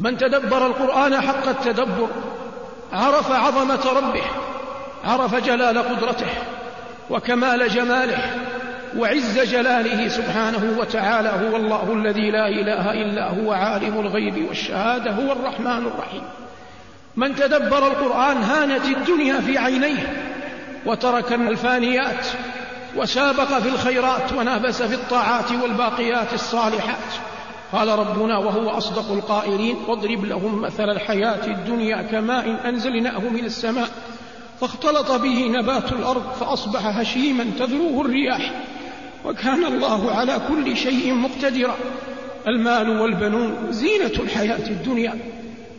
من تدبر القرآن حق التدبر عرف عظمة ربه عرف جلال قدرته وكمال جماله وعز جلاله سبحانه وتعالى هو الله الذي لا إله إلا هو عالم الغيب والشهادة هو الرحمن الرحيم. من تدبر القرآن هانت الدنيا في عينيه وترك الفانيات وسابق في الخيرات ونافس في الطاعات والباقيات الصالحات. قال ربنا وهو أصدق القائلين واضرب لهم مثل الحياة الدنيا كماء انزلناه من السماء فاختلط به نبات الأرض فأصبح هشيما تذروه الرياح وكان الله على كل شيء مقتدرا. المال والبنون زينة الحياة الدنيا.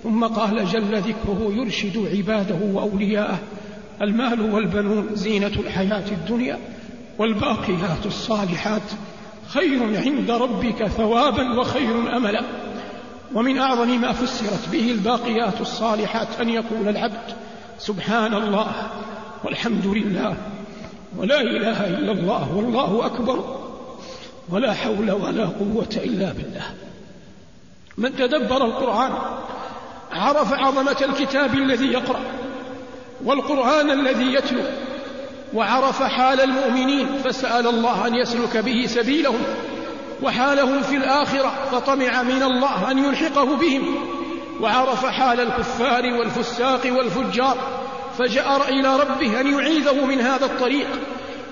ثم قال جل ذكره يرشد عباده وأولياءه. المال والبنون زينة الحياة الدنيا والباقيات الصالحات. خير عند ربك ثوابا وخير أملا. ومن أعظم ما فسرت به الباقيات الصالحات أن يقول العبد سبحان الله والحمد لله ولا إله إلا الله والله أكبر ولا حول ولا قوة إلا بالله. من تدبر القرآن عرف عظمة الكتاب الذي يقرأ والقرآن الذي يتلو وعرف حال المؤمنين فسأل الله أن يسلك به سبيلهم وحالهم في الآخرة فطمع من الله أن يلحقه بهم وعرف حال الكفار والفساق والفجار فجأر إلى ربه أن يعيذه من هذا الطريق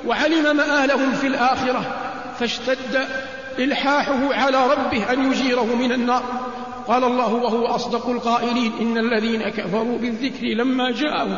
وعلم مآلهم في الآخرة فاشتد إلحاحه على ربه أن يجيره من النار. قال الله وهو أصدق القائلين إن الذين كفروا بالذكر لما جاءوا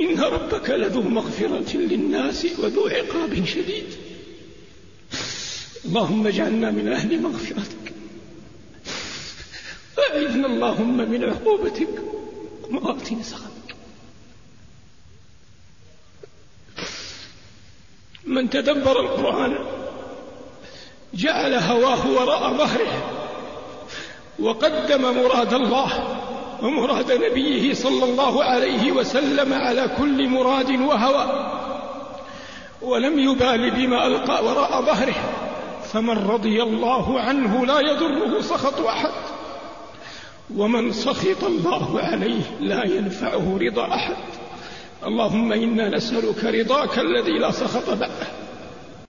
إن ربك لذو مغفرة للناس وذو عقاب شديد. اللهم اجعلنا من أهل مغفرتك. أعذنا اللهم من عقوبتك ومواتن سخطك. من تدبر القرآن جعل هواه وراء ظهره وقدم مراد الله ومراد نبيه صلى الله عليه وسلم على كل مراد وهوى. ولم يبال بما ألقى وراء ظهره. فمن رضي الله عنه لا يضره سخط أحد. ومن سخط الله عليه لا ينفعه رضا أحد. اللهم إنا نسألك رضاك الذي لا سخط بعده